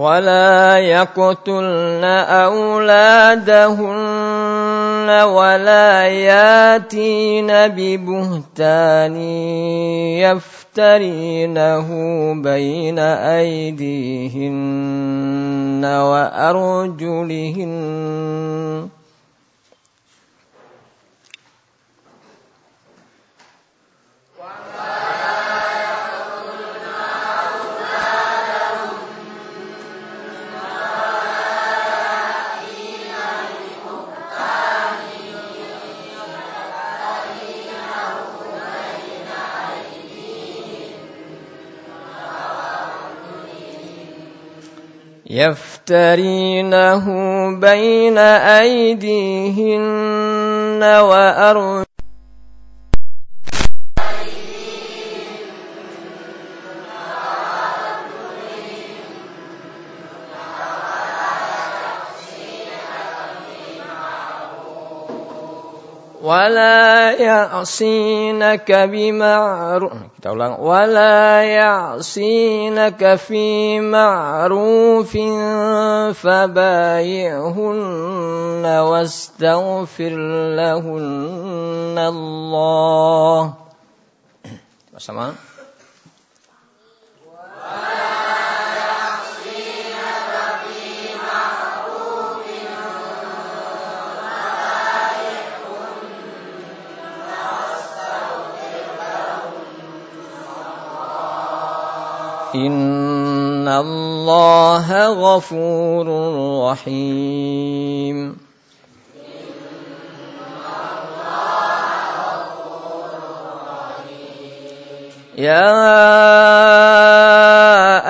ولا يقتلن أولادهن ولا ياتين ببهتان يفترينه بين أيديهن وأرجلهن يفترينه بين أيديهن وأرجلهن ولا يعصينك بمعروف kita ulang. ولا يعصينك في معروف فبايعهن واستغفر لهن الله الله غفور رحيم يا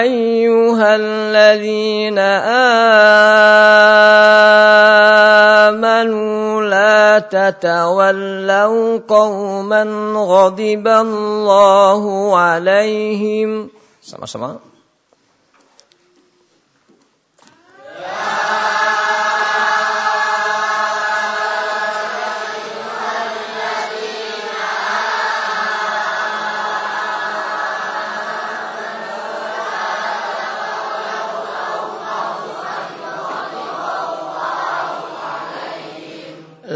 أيها الذين آمنوا لا تتولوا قوما غضب الله عليهم Sama-sama.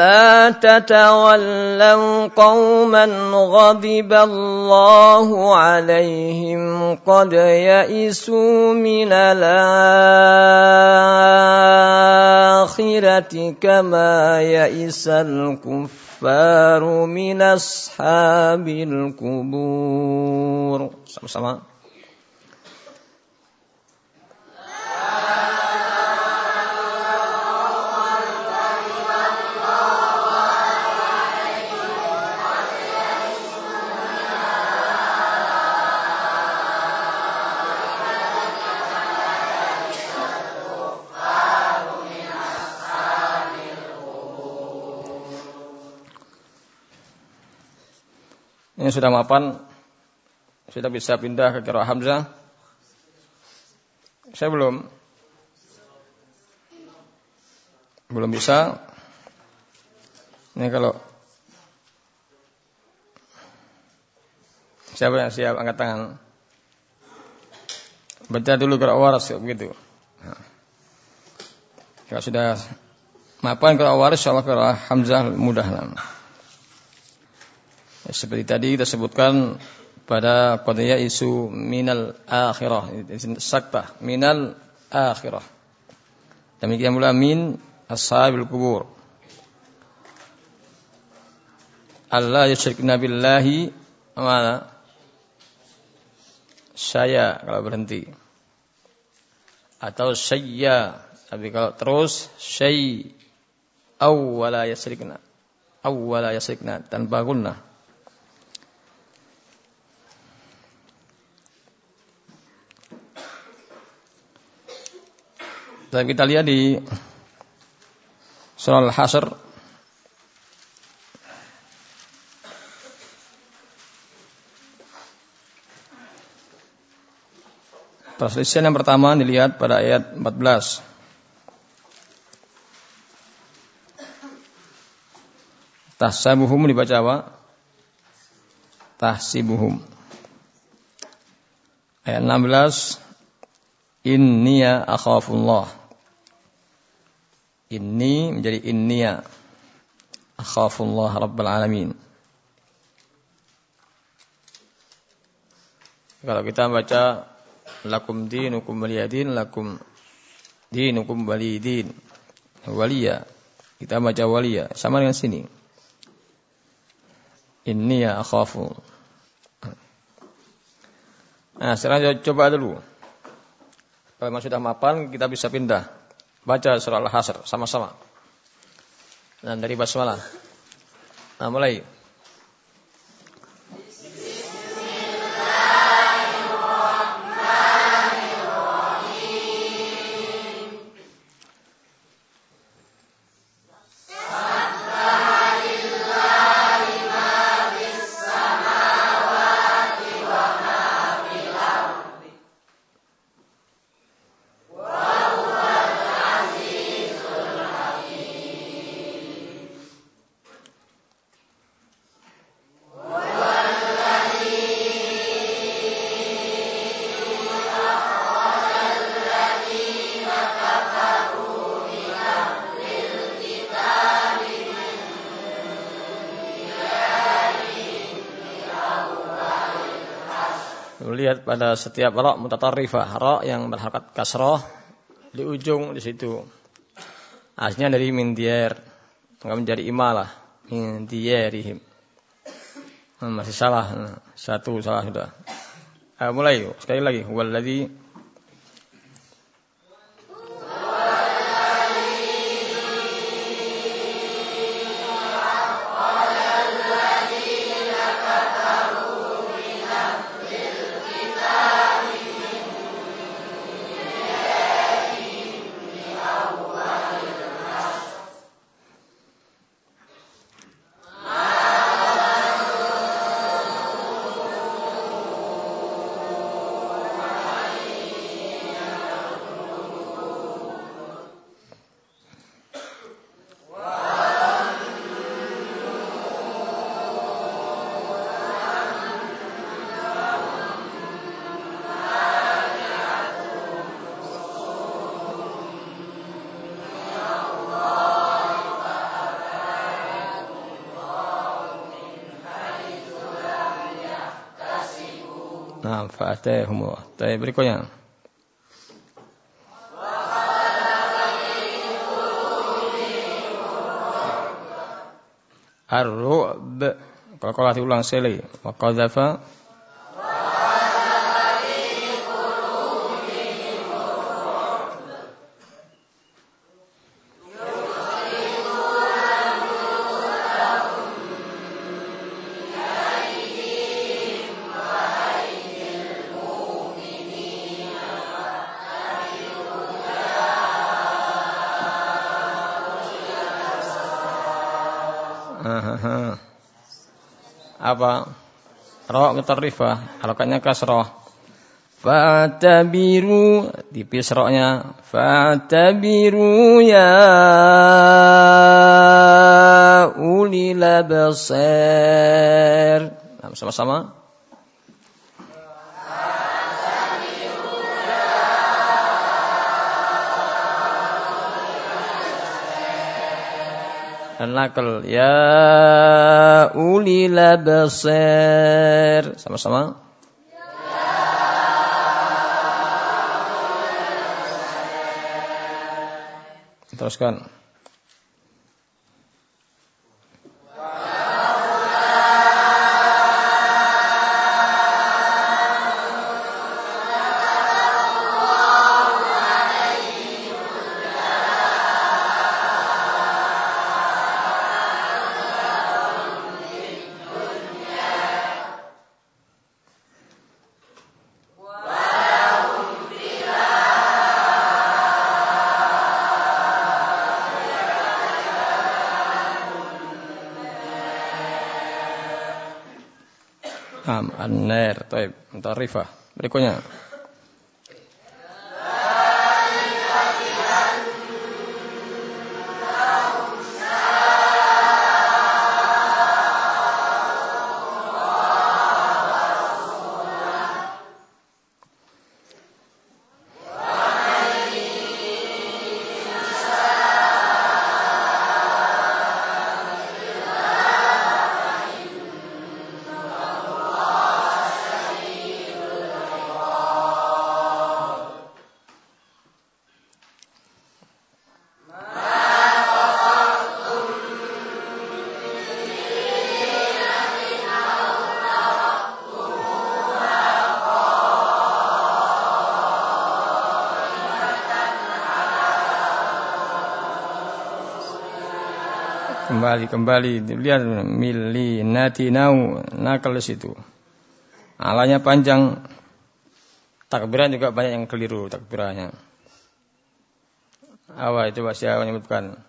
لا تتولوا قوما غضب الله عليهم قد يئسوا من الآخرة كما يئس الكفار من أصحاب القبور sama-sama. Ini sudah mapan, sudah bisa pindah ke kira Hamzah. Saya belum. Belum bisa. Ini kalau siapa yang siap angkat tangan? Baca dulu kira waras begitu. Kalau sudah mapan kira waras, insyaallah kira Hamzah mudah lah. Seperti tadi kita sebutkan pada qadiyah isu minal akhirah, sakta minal akhirah. Demikian pula min ashabil kubur. Allah yusyrikna billahi mana? Saya kalau berhenti. Atau saya. Tapi kalau terus syai awwala yasrikna. Awwala yasrikna tanpa gunnah. Dan kita lihat di surah Al-Hasr Perselisihan yang pertama dilihat pada ayat 14. Tahsabuhum dibaca apa? Tahsibuhum. Ayat 16 Inniya akhafullah. Inni menjadi inniya. Akhafullah Rabbal Alamin. Kalau kita baca lakum dinukum waliyadin lakum dinukum walidin waliya. Kita baca waliya. Sama dengan sini. Inni ya akhafu. Nah sekarang coba dulu. Kalau sudah mapan kita bisa pindah baca surah al-hasr sama-sama. Dan dari basmalah. Nah mulai lihat pada setiap ra mutatarrifah, ra yang berharakat kasroh di ujung di situ. Aslinya dari min diar, enggak menjadi imalah min diarihim. Hmm, masih salah, hmm, satu salah sudah. Mulai sekali lagi, waladhi Nah, fa'atahum. Baik, berikutnya. Ar-ru'b. Kalau kalau diulang sekali. Wa qadhafa apa? Ra mutarrifah, harokatnya kasrah. Fatabiru tipis roknya. Fatabiru ya ulil absar. Nah, sama-sama. Nakal ya ulil absar sama-sama. Teruskan An-Nair. Taib. Mutarifah. Berikutnya. Kembali, kembali. Lihat mili nati nau nakal situ. Alanya panjang. Takbiran juga banyak yang keliru takbirannya. Apa itu siapa menyebutkan?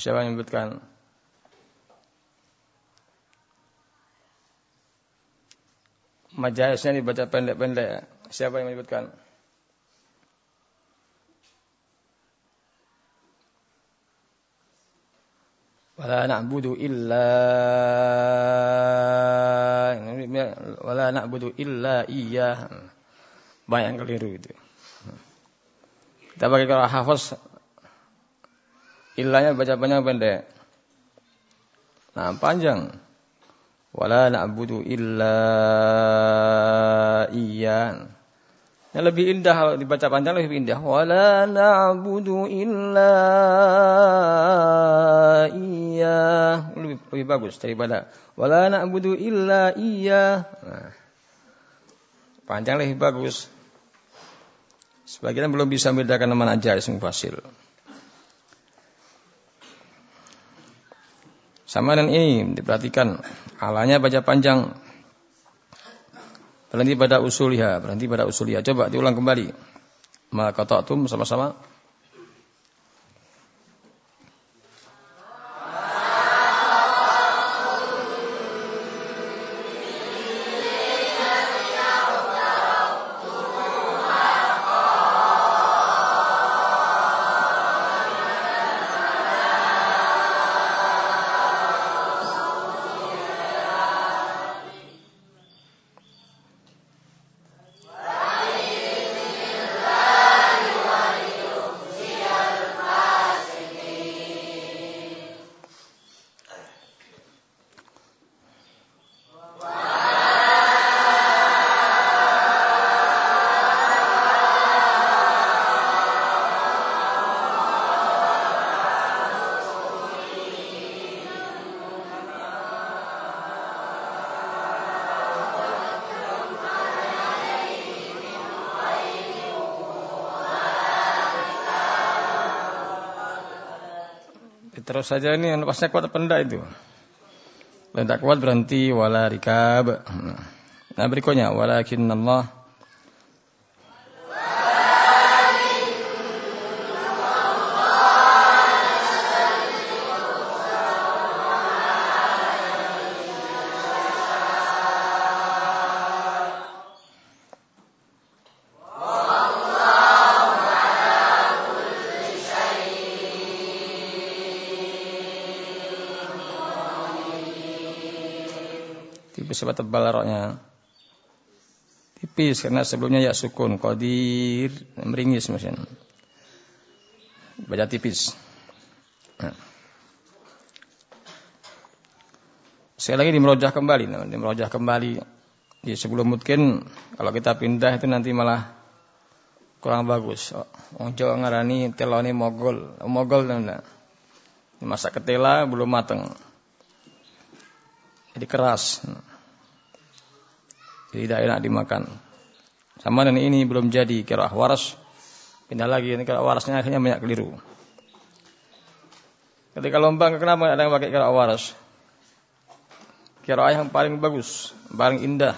Siapa menyebutkan? Majaisnya dibaca pendek-pendek. Siapa yang menyebutkan? Wala na'budu illa wala na'budu illa iya. Banyak keliru itu. Kita pakai kalau hafaz illanya baca panjang pendek. Nah, panjang. Wala na'budu illa iya. Yang lebih indah dibaca panjang lebih indah. Wala na'budu illa iya. Lebih, lebih bagus daripada wala na'budu illa iya. Nah, panjang lebih bagus. Sebagian belum bisa membedakan aja isim fasil. Sama dengan ini diperhatikan alanya baca panjang Berhenti pada usuliha, berhenti pada usuliha. Coba diulang kembali. Maka sama-sama. Terus saja ini pasnya kuat apa itu. Kalau kuat berhenti wala rikab. Nah berikutnya walakin Allah bersifat tebal roknya. Tipis karena sebelumnya ya sukun, qadir, meringis mesin. Baca tipis. Nah. Sekali lagi dimerojah kembali, nah, dimerojah kembali. Di sebelum mungkin kalau kita pindah itu nanti malah kurang bagus. Oh, Jawa ngarani telone mogol, mogol nah. Masak ketela belum mateng. Jadi keras. Jadi tidak enak dimakan. Sama dengan ini belum jadi kira waras. Pindah lagi ini kira warasnya akhirnya banyak keliru. Ketika lombang kenapa ada yang pakai kira waras? Kira yang paling bagus, paling indah.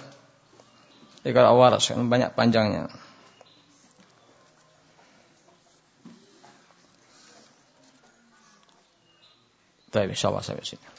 Kira waras yang banyak panjangnya. Tapi insyaallah sampai sini.